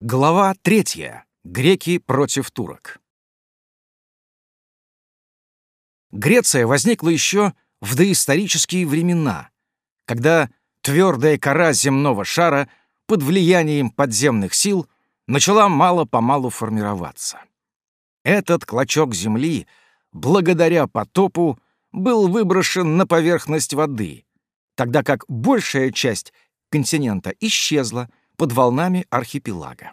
Глава третья. Греки против турок. Греция возникла еще в доисторические времена, когда твердая кора земного шара под влиянием подземных сил начала мало-помалу формироваться. Этот клочок земли, благодаря потопу, был выброшен на поверхность воды, тогда как большая часть континента исчезла под волнами архипелага.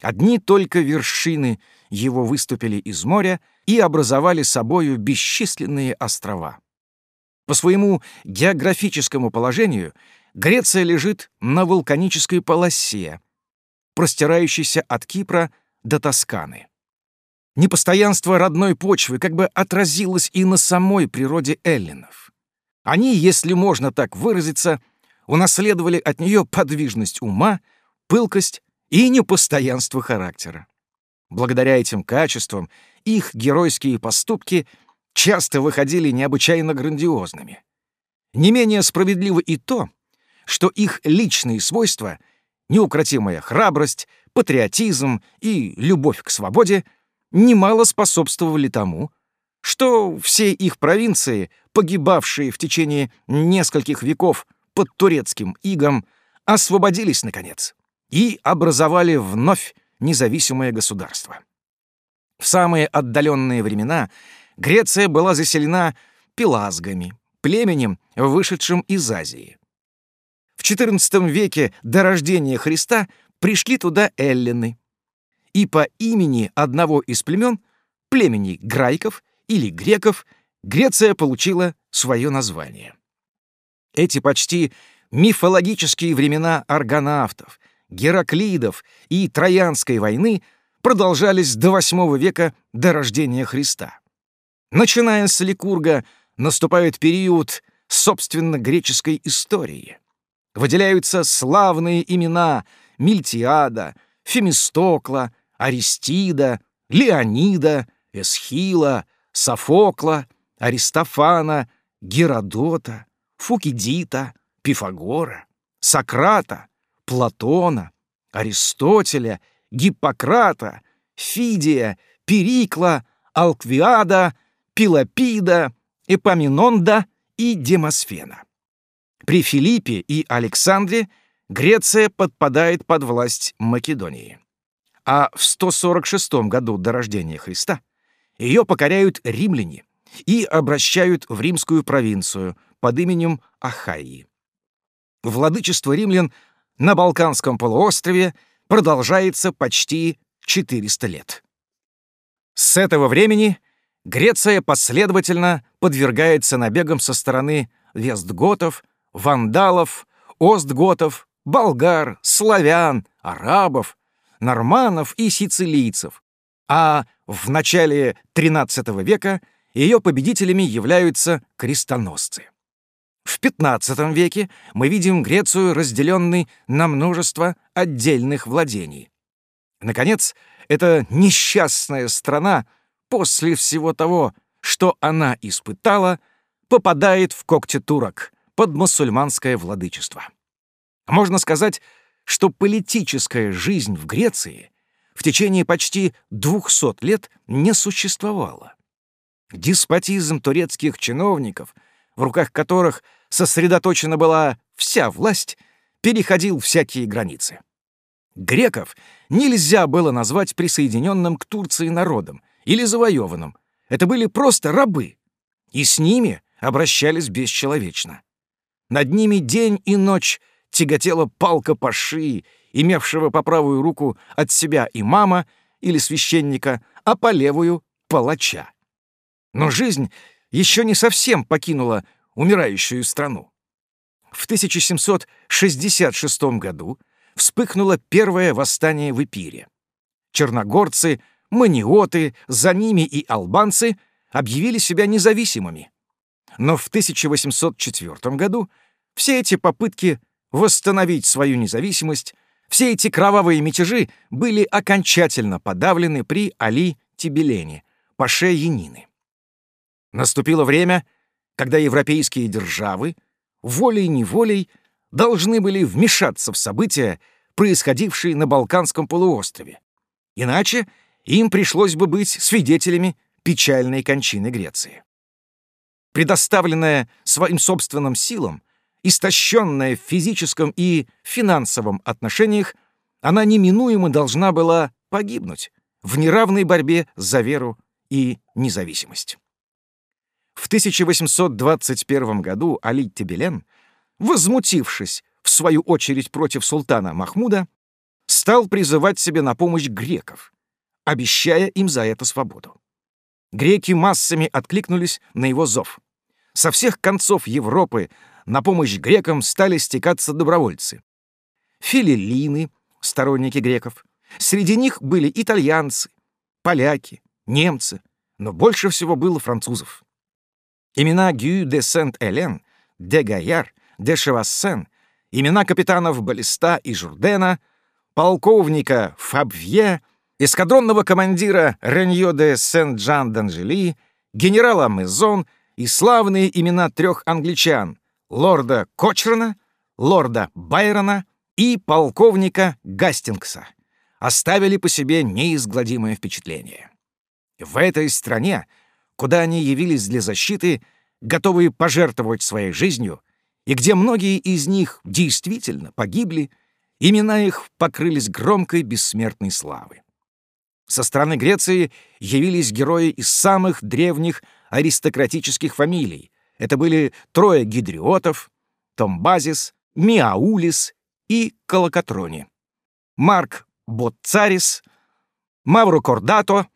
Одни только вершины его выступили из моря и образовали собою бесчисленные острова. По своему географическому положению Греция лежит на вулканической полосе, простирающейся от Кипра до Тосканы. Непостоянство родной почвы как бы отразилось и на самой природе эллинов. Они, если можно так выразиться, унаследовали от нее подвижность ума, пылкость и непостоянство характера. Благодаря этим качествам их геройские поступки часто выходили необычайно грандиозными. Не менее справедливо и то, что их личные свойства — неукротимая храбрость, патриотизм и любовь к свободе — немало способствовали тому, что все их провинции, погибавшие в течение нескольких веков под турецким игом, освободились, наконец, и образовали вновь независимое государство. В самые отдаленные времена Греция была заселена пелазгами, племенем, вышедшим из Азии. В XIV веке до рождения Христа пришли туда эллины, и по имени одного из племен, племени грайков или греков, Греция получила свое название. Эти почти мифологические времена аргонавтов, Гераклидов и Троянской войны продолжались до VIII века до рождения Христа. Начиная с Ликурга, наступает период, собственно, греческой истории. Выделяются славные имена Мильтиада, Фемистокла, Аристида, Леонида, Эсхила, Софокла, Аристофана, Геродота, Фукидита, Пифагора, Сократа, Платона, Аристотеля, Гиппократа, Фидия, Перикла, Алквиада, Пилопида, Эпаминонда и Демосфена. При Филиппе и Александре Греция подпадает под власть Македонии. А в 146 году до рождения Христа ее покоряют римляне и обращают в римскую провинцию под именем Ахайи. Владычество римлян на Балканском полуострове продолжается почти 400 лет. С этого времени Греция последовательно подвергается набегам со стороны вестготов, вандалов, остготов, болгар, славян, арабов, норманов и сицилийцев, а в начале XIII века ее победителями являются крестоносцы. В XV веке мы видим Грецию, разделенной на множество отдельных владений. Наконец, эта несчастная страна после всего того, что она испытала, попадает в когти турок под мусульманское владычество. Можно сказать, что политическая жизнь в Греции в течение почти 200 лет не существовала. Деспотизм турецких чиновников — в руках которых сосредоточена была вся власть, переходил всякие границы. Греков нельзя было назвать присоединенным к Турции народом или завоеванным. Это были просто рабы, и с ними обращались бесчеловечно. Над ними день и ночь тяготела палка паши, имевшего по правую руку от себя имама или священника, а по левую — палача. Но жизнь еще не совсем покинула умирающую страну. В 1766 году вспыхнуло первое восстание в Эпире. Черногорцы, маниоты, за ними и албанцы объявили себя независимыми. Но в 1804 году все эти попытки восстановить свою независимость, все эти кровавые мятежи были окончательно подавлены при Али Тибелене, паше Янины. Наступило время, когда европейские державы волей-неволей должны были вмешаться в события, происходившей на Балканском полуострове. Иначе им пришлось бы быть свидетелями печальной кончины Греции. Предоставленная своим собственным силам, истощенная в физическом и финансовом отношениях, она неминуемо должна была погибнуть в неравной борьбе за веру и независимость. В 1821 году Али Тебелен, возмутившись в свою очередь против султана Махмуда, стал призывать себе на помощь греков, обещая им за это свободу. Греки массами откликнулись на его зов. Со всех концов Европы на помощь грекам стали стекаться добровольцы. Филилины, сторонники греков. Среди них были итальянцы, поляки, немцы, но больше всего было французов. Имена Гю де Сент-Элен, де Гаяр, де Шевассен, имена капитанов Балиста и Журдена, полковника Фабвье, эскадронного командира Реньо де Сент-Жан-Д'Анжели, генерала Мезон и славные имена трех англичан — лорда Кочрона, лорда Байрона и полковника Гастингса — оставили по себе неизгладимое впечатление. В этой стране, куда они явились для защиты, готовые пожертвовать своей жизнью, и где многие из них действительно погибли, имена их покрылись громкой бессмертной славы. Со стороны Греции явились герои из самых древних аристократических фамилий. Это были трое гидриотов, Томбазис, Миаулис и Колокотрони. Марк Ботцарис, Мавро Кордато,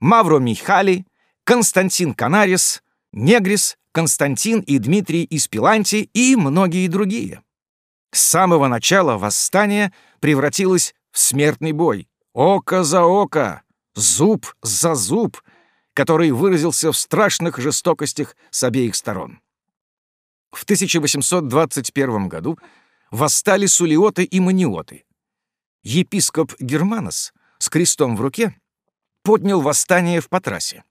Мавро Михали, Константин Канарис, Негрис, Константин и Дмитрий Испиланти и многие другие. С самого начала восстание превратилось в смертный бой. Око за око, зуб за зуб, который выразился в страшных жестокостях с обеих сторон. В 1821 году восстали сулиоты и маниоты. Епископ Германос с крестом в руке поднял восстание в Патрасе.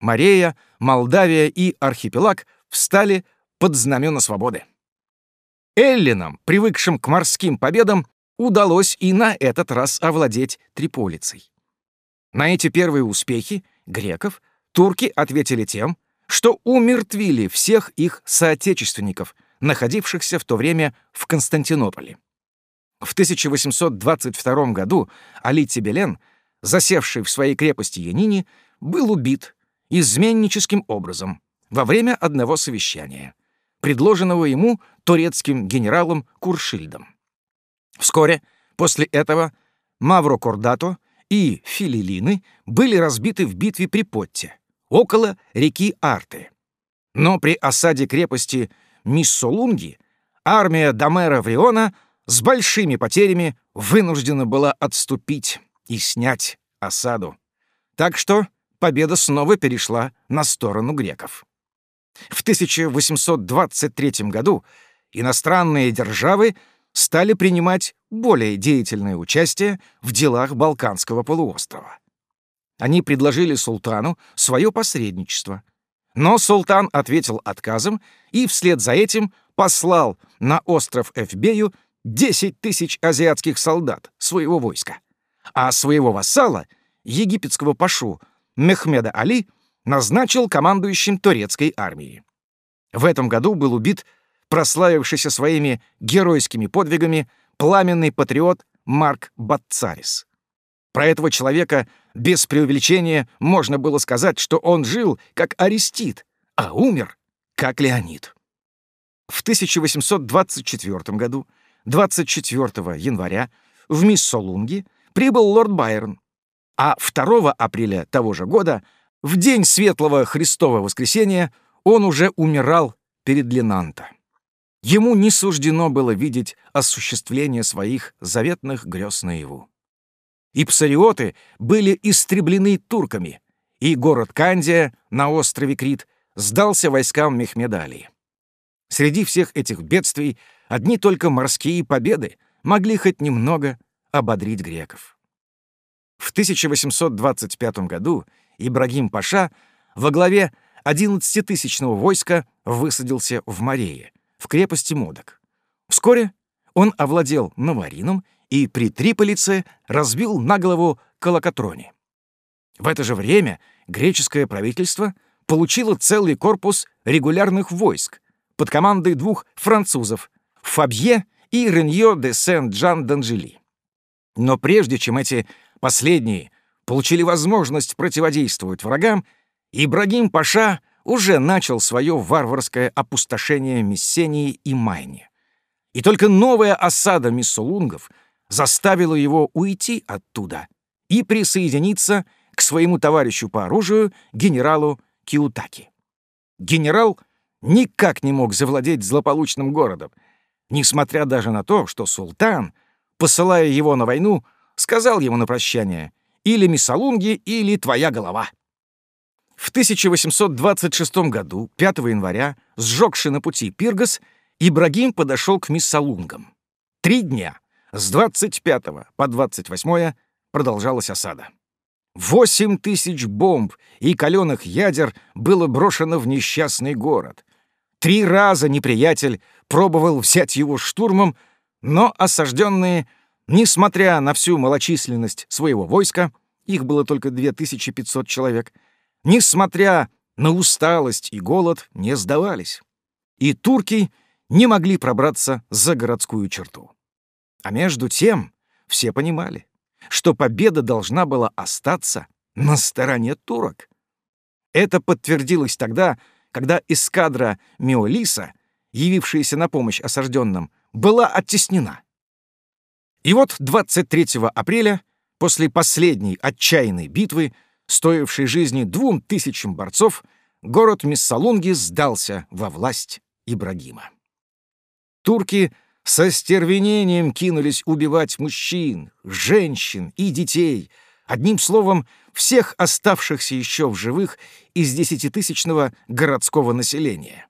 Марея, Молдавия и архипелаг встали под знамена свободы. Эллинам, привыкшим к морским победам, удалось и на этот раз овладеть Триполицей. На эти первые успехи греков турки ответили тем, что умертвили всех их соотечественников, находившихся в то время в Константинополе. В 1822 году Али Тибелен, засевший в своей крепости Янини, был убит изменническим образом во время одного совещания, предложенного ему турецким генералом Куршильдом. Вскоре после этого Мавро Кордато и Филилины были разбиты в битве при Потте, около реки Арты. Но при осаде крепости Миссолунги армия Домера Вриона с большими потерями вынуждена была отступить и снять осаду. Так что победа снова перешла на сторону греков. В 1823 году иностранные державы стали принимать более деятельное участие в делах Балканского полуострова. Они предложили султану свое посредничество. Но султан ответил отказом и вслед за этим послал на остров Эфбею 10 тысяч азиатских солдат своего войска, а своего вассала, египетского пашу Мехмеда Али, назначил командующим турецкой армией. В этом году был убит прославившийся своими геройскими подвигами пламенный патриот Марк Батцарис. Про этого человека без преувеличения можно было сказать, что он жил как Арестит, а умер как Леонид. В 1824 году, 24 января, в Миссолунги прибыл лорд Байрон, а 2 апреля того же года, в день Светлого Христова Воскресения, он уже умирал перед Ленанто. Ему не суждено было видеть осуществление своих заветных грез наяву. И псариоты были истреблены турками, и город Кандия на острове Крит сдался войскам Мехмедалии. Среди всех этих бедствий одни только морские победы могли хоть немного ободрить греков. В 1825 году Ибрагим Паша во главе 11-тысячного войска высадился в Марее, в крепости Модок. Вскоре он овладел Наварином и при Триполице разбил на голову Колокотрони. В это же время греческое правительство получило целый корпус регулярных войск под командой двух французов — Фабье и Реньо де Сен-Джан-Данжели. Но прежде чем эти последние получили возможность противодействовать врагам, Ибрагим Паша уже начал свое варварское опустошение Мессении и Майни. И только новая осада миссолунгов заставила его уйти оттуда и присоединиться к своему товарищу по оружию, генералу Киутаки. Генерал никак не мог завладеть злополучным городом, несмотря даже на то, что султан, посылая его на войну, сказал ему на прощание «Или Миссалунги, или твоя голова». В 1826 году, 5 января, сжегший на пути Пиргас, Ибрагим подошел к Миссалунгам. Три дня, с 25 по 28 продолжалась осада. Восемь тысяч бомб и каленых ядер было брошено в несчастный город. Три раза неприятель пробовал взять его штурмом, но осажденные, несмотря на всю малочисленность своего войска, их было только 2500 человек, несмотря на усталость и голод, не сдавались. И турки не могли пробраться за городскую черту. А между тем все понимали, что победа должна была остаться на стороне турок. Это подтвердилось тогда, когда эскадра Миолиса, явившаяся на помощь осажденным, была оттеснена. И вот 23 апреля, после последней отчаянной битвы, стоившей жизни двум тысячам борцов, город Миссалунги сдался во власть Ибрагима. Турки — со стервенением кинулись убивать мужчин, женщин и детей, одним словом, всех оставшихся еще в живых из десятитысячного городского населения.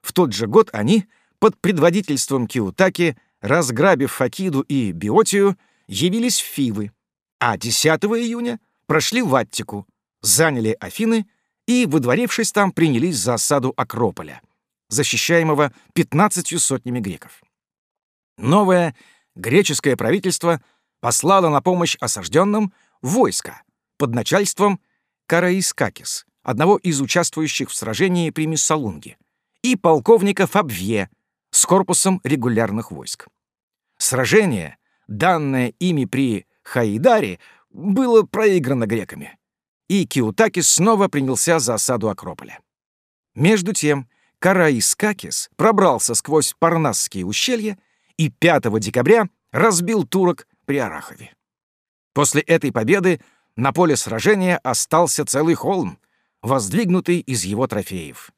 В тот же год они, под предводительством Киутаки, разграбив Факиду и Биотию, явились в Фивы, а 10 июня прошли в Аттику, заняли Афины и, выдворившись там, принялись за осаду Акрополя, защищаемого пятнадцатью сотнями греков. Новое греческое правительство послало на помощь осажденным войско под начальством Караискакис, одного из участвующих в сражении при Миссалунге, и полковника Фабвье с корпусом регулярных войск. Сражение, данное ими при Хаидаре, было проиграно греками, и Киутакис снова принялся за осаду Акрополя. Между тем, Караискакис пробрался сквозь Парнасские ущелья и 5 декабря разбил турок при Арахове. После этой победы на поле сражения остался целый холм, воздвигнутый из его трофеев.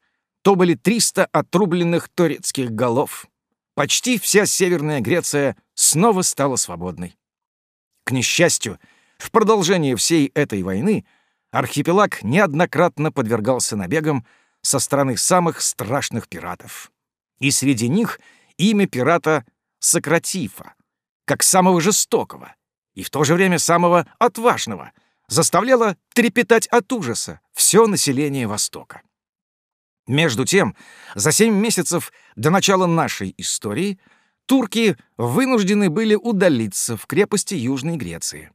То были 300 отрубленных турецких голов. Почти вся Северная Греция снова стала свободной. К несчастью, в продолжение всей этой войны архипелаг неоднократно подвергался набегам со стороны самых страшных пиратов. И среди них имя пирата Сократифа, как самого жестокого и в то же время самого отважного, заставляло трепетать от ужаса все население Востока. Между тем, за семь месяцев до начала нашей истории турки вынуждены были удалиться в крепости Южной Греции.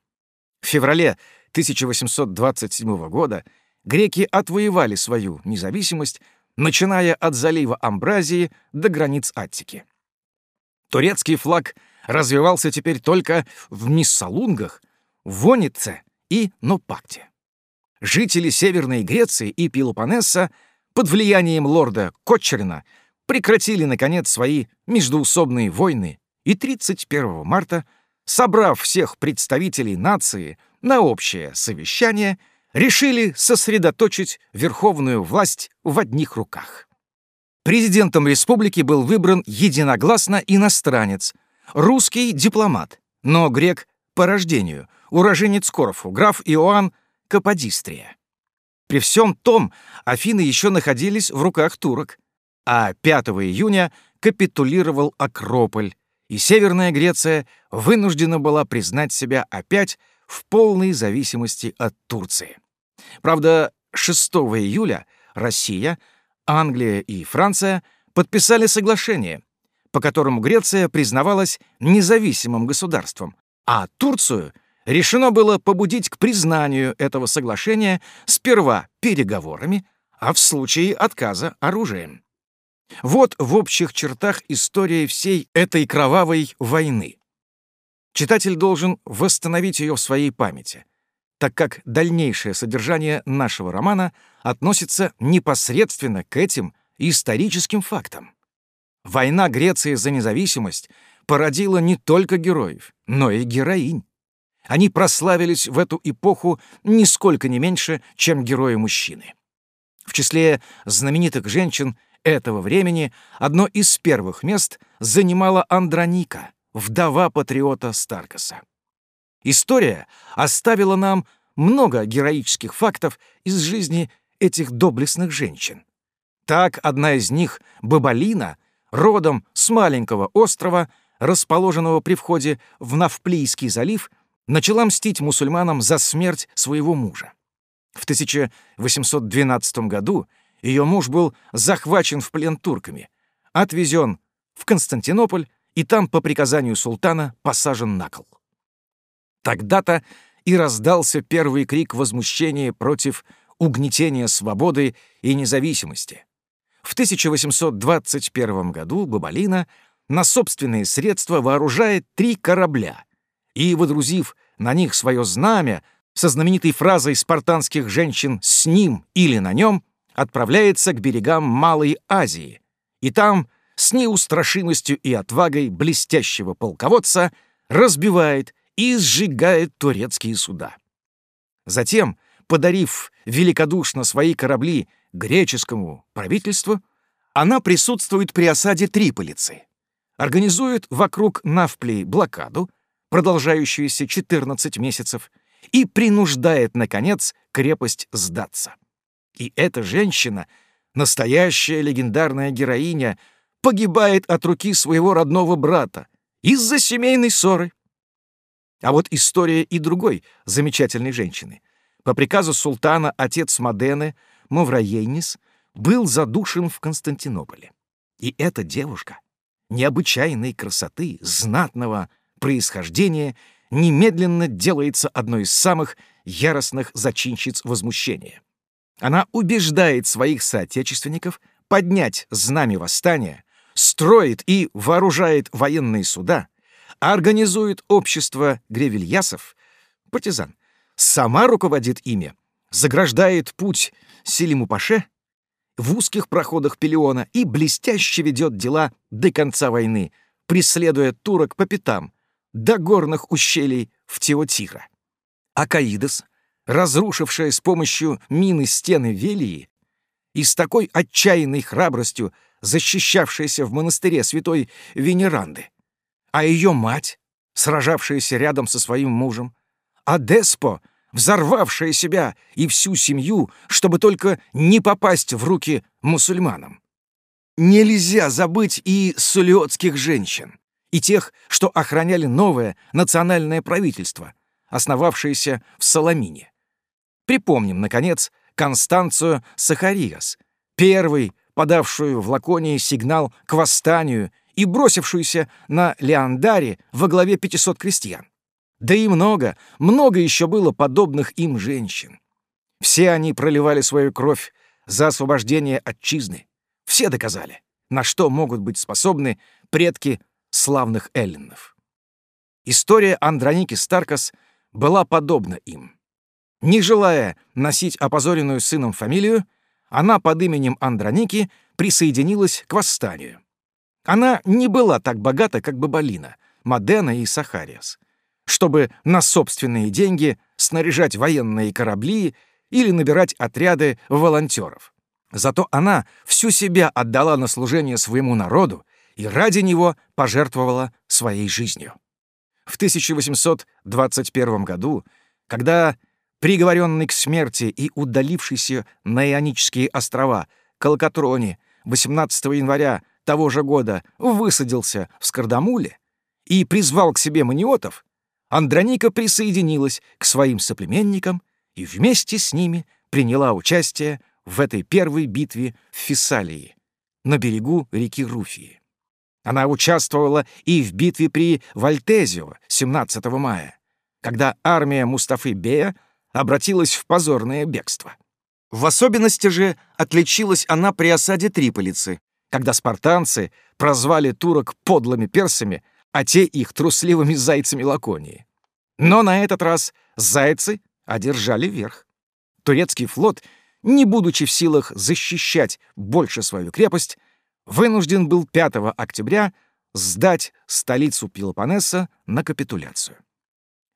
В феврале 1827 года греки отвоевали свою независимость, начиная от залива Амбразии до границ Аттики. Турецкий флаг развивался теперь только в Миссалунгах, Вонице и Нопакте. Жители Северной Греции и Пелопоннеса под влиянием лорда Кочерина прекратили, наконец, свои междуусобные войны и 31 марта, собрав всех представителей нации на общее совещание, решили сосредоточить верховную власть в одних руках. Президентом республики был выбран единогласно иностранец, русский дипломат, но грек по рождению, уроженец Корфу, граф Иоанн Каподистрия. При всем том Афины еще находились в руках турок, а 5 июня капитулировал Акрополь, и Северная Греция вынуждена была признать себя опять в полной зависимости от Турции. Правда, 6 июля Россия — Англия и Франция подписали соглашение, по которому Греция признавалась независимым государством, а Турцию решено было побудить к признанию этого соглашения сперва переговорами, а в случае отказа оружием. Вот в общих чертах история всей этой кровавой войны. Читатель должен восстановить ее в своей памяти, так как дальнейшее содержание нашего романа относится непосредственно к этим историческим фактам. Война Греции за независимость породила не только героев, но и героинь. Они прославились в эту эпоху нисколько не меньше, чем герои-мужчины. В числе знаменитых женщин этого времени одно из первых мест занимала Андроника, вдова патриота Старкаса. История оставила нам много героических фактов из жизни этих доблестных женщин. Так одна из них, Бабалина, родом с маленького острова, расположенного при входе в Навплийский залив, начала мстить мусульманам за смерть своего мужа. В 1812 году ее муж был захвачен в плен турками, отвезен в Константинополь и там по приказанию султана посажен на кол. Тогда-то и раздался первый крик возмущения против угнетения свободы и независимости. В 1821 году Бабалина на собственные средства вооружает три корабля и, водрузив на них свое знамя со знаменитой фразой спартанских женщин «с ним или на нем», отправляется к берегам Малой Азии, и там с неустрашимостью и отвагой блестящего полководца разбивает и сжигает турецкие суда. Затем, подарив великодушно свои корабли греческому правительству, она присутствует при осаде Триполицы, организует вокруг Навплей блокаду, продолжающуюся 14 месяцев, и принуждает, наконец, крепость сдаться. И эта женщина, настоящая легендарная героиня, погибает от руки своего родного брата из-за семейной ссоры. А вот история и другой замечательной женщины. По приказу султана отец Мадены, Мавраейнис, был задушен в Константинополе. И эта девушка, необычайной красоты, знатного происхождения, немедленно делается одной из самых яростных зачинщиц возмущения. Она убеждает своих соотечественников поднять знамя восстания, строит и вооружает военные суда, организует общество гревельясов, партизан, сама руководит ими, заграждает путь Селиму-Паше в узких проходах Пелеона и блестяще ведет дела до конца войны, преследуя турок по пятам до горных ущелий в Теотира. Акаидос, разрушившая с помощью мины стены Велии, и с такой отчаянной храбростью защищавшаяся в монастыре святой Венеранды, а ее мать, сражавшаяся рядом со своим мужем, а Деспо, взорвавшая себя и всю семью, чтобы только не попасть в руки мусульманам. Нельзя забыть и сулиотских женщин, и тех, что охраняли новое национальное правительство, основавшееся в Соломине. Припомним, наконец, Констанцию Сахариас, первый, подавшую в Лаконии сигнал к восстанию и бросившуюся на Леандаре во главе 500 крестьян. Да и много, много еще было подобных им женщин. Все они проливали свою кровь за освобождение отчизны. Все доказали, на что могут быть способны предки славных эллинов. История Андроники Старкас была подобна им. Не желая носить опозоренную сыном фамилию, она под именем Андроники присоединилась к восстанию. Она не была так богата, как Бабалина, Модена и Сахариас, чтобы на собственные деньги снаряжать военные корабли или набирать отряды волонтеров. Зато она всю себя отдала на служение своему народу и ради него пожертвовала своей жизнью. В 1821 году, когда приговоренный к смерти и удалившийся на Ионические острова Калкатроне 18 января того же года высадился в Скардамуле и призвал к себе маниотов, Андроника присоединилась к своим соплеменникам и вместе с ними приняла участие в этой первой битве в Фессалии, на берегу реки Руфии. Она участвовала и в битве при Вальтезио 17 мая, когда армия Мустафы Бея обратилась в позорное бегство. В особенности же отличилась она при осаде Триполицы, когда спартанцы прозвали турок подлыми персами, а те их трусливыми зайцами Лаконии. Но на этот раз зайцы одержали верх. Турецкий флот, не будучи в силах защищать больше свою крепость, вынужден был 5 октября сдать столицу Пелопоннеса на капитуляцию.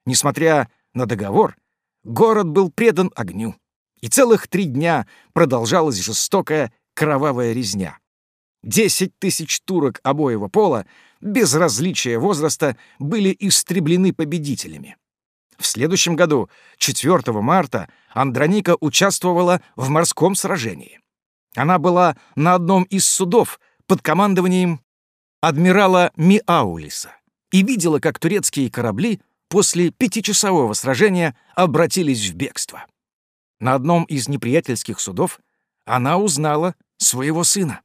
Несмотря на договор, город был предан огню, и целых три дня продолжалась жестокая кровавая резня. Десять тысяч турок обоего пола, без различия возраста, были истреблены победителями. В следующем году, 4 марта, Андроника участвовала в морском сражении. Она была на одном из судов под командованием адмирала Миаулиса и видела, как турецкие корабли после пятичасового сражения обратились в бегство. На одном из неприятельских судов она узнала своего сына.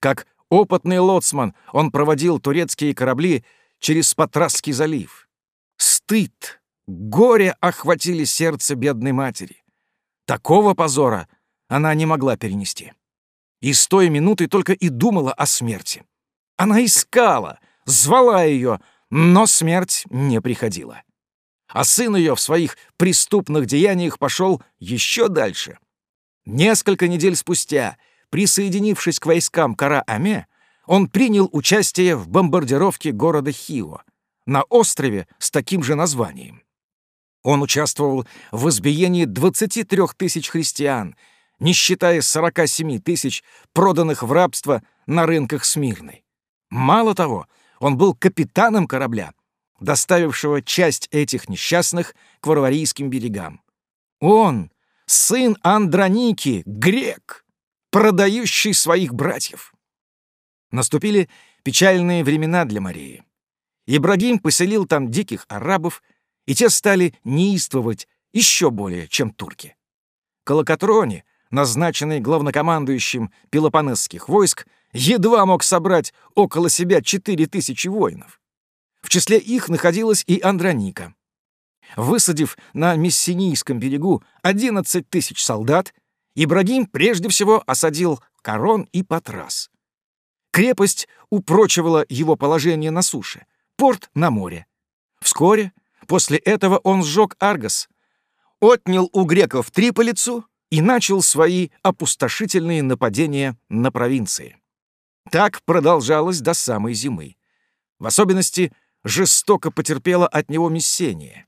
Как опытный лоцман он проводил турецкие корабли через Патрасский залив. Стыд, горе охватили сердце бедной матери. Такого позора она не могла перенести. И с той минуты только и думала о смерти. Она искала, звала ее, но смерть не приходила. А сын ее в своих преступных деяниях пошел еще дальше. Несколько недель спустя, присоединившись к войскам Кара-Аме, он принял участие в бомбардировке города Хио на острове с таким же названием. Он участвовал в избиении 23 тысяч христиан — не считая 47 тысяч, проданных в рабство на рынках Смирной. Мало того, он был капитаном корабля, доставившего часть этих несчастных к Варварийским берегам. Он, сын Андроники, грек, продающий своих братьев. Наступили печальные времена для Марии. Ибрагим поселил там диких арабов, и те стали неистовать еще более, чем турки. Колокотроне, назначенный главнокомандующим пелопонесских войск, едва мог собрать около себя четыре тысячи воинов. В числе их находилась и Андроника. Высадив на Мессинийском берегу 11 тысяч солдат, Ибрагим прежде всего осадил Корон и Патрас. Крепость упрочивала его положение на суше, порт на море. Вскоре после этого он сжег Аргос, отнял у греков Триполицу и начал свои опустошительные нападения на провинции. Так продолжалось до самой зимы. В особенности жестоко потерпела от него Мессения.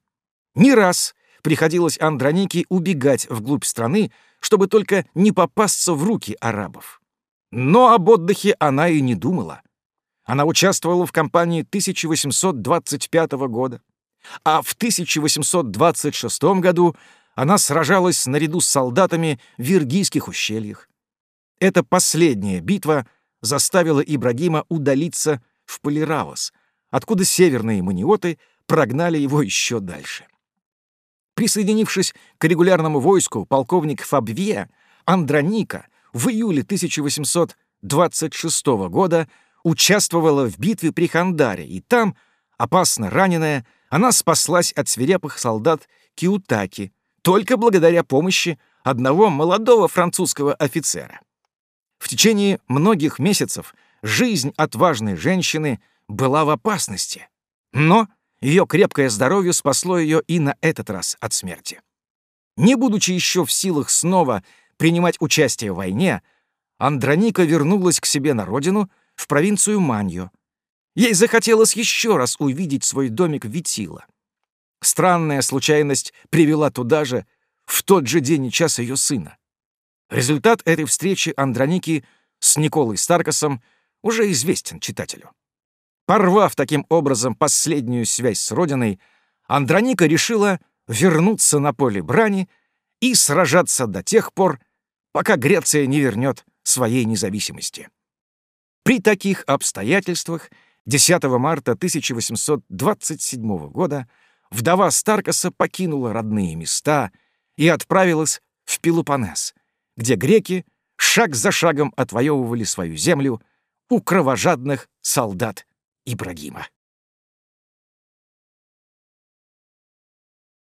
Не раз приходилось Андронике убегать вглубь страны, чтобы только не попасться в руки арабов. Но об отдыхе она и не думала. Она участвовала в кампании 1825 года, а в 1826 году она сражалась наряду с солдатами в Виргийских ущельях. Эта последняя битва заставила Ибрагима удалиться в Полиравос, откуда северные маниоты прогнали его еще дальше. Присоединившись к регулярному войску, полковник Фабвье Андроника в июле 1826 года участвовала в битве при Хандаре, и там, опасно раненая, она спаслась от свирепых солдат Киутаки, только благодаря помощи одного молодого французского офицера. В течение многих месяцев жизнь отважной женщины была в опасности, но ее крепкое здоровье спасло ее и на этот раз от смерти. Не будучи еще в силах снова принимать участие в войне, Андроника вернулась к себе на родину, в провинцию Маньо. Ей захотелось еще раз увидеть свой домик Витила. Странная случайность привела туда же в тот же день и час ее сына. Результат этой встречи Андроники с Николой Старкосом уже известен читателю. Порвав таким образом последнюю связь с родиной, Андроника решила вернуться на поле брани и сражаться до тех пор, пока Греция не вернет своей независимости. При таких обстоятельствах 10 марта 1827 года вдова Старкоса покинула родные места и отправилась в Пелопоннес, где греки шаг за шагом отвоевывали свою землю, у кровожадных солдат Ибрагима.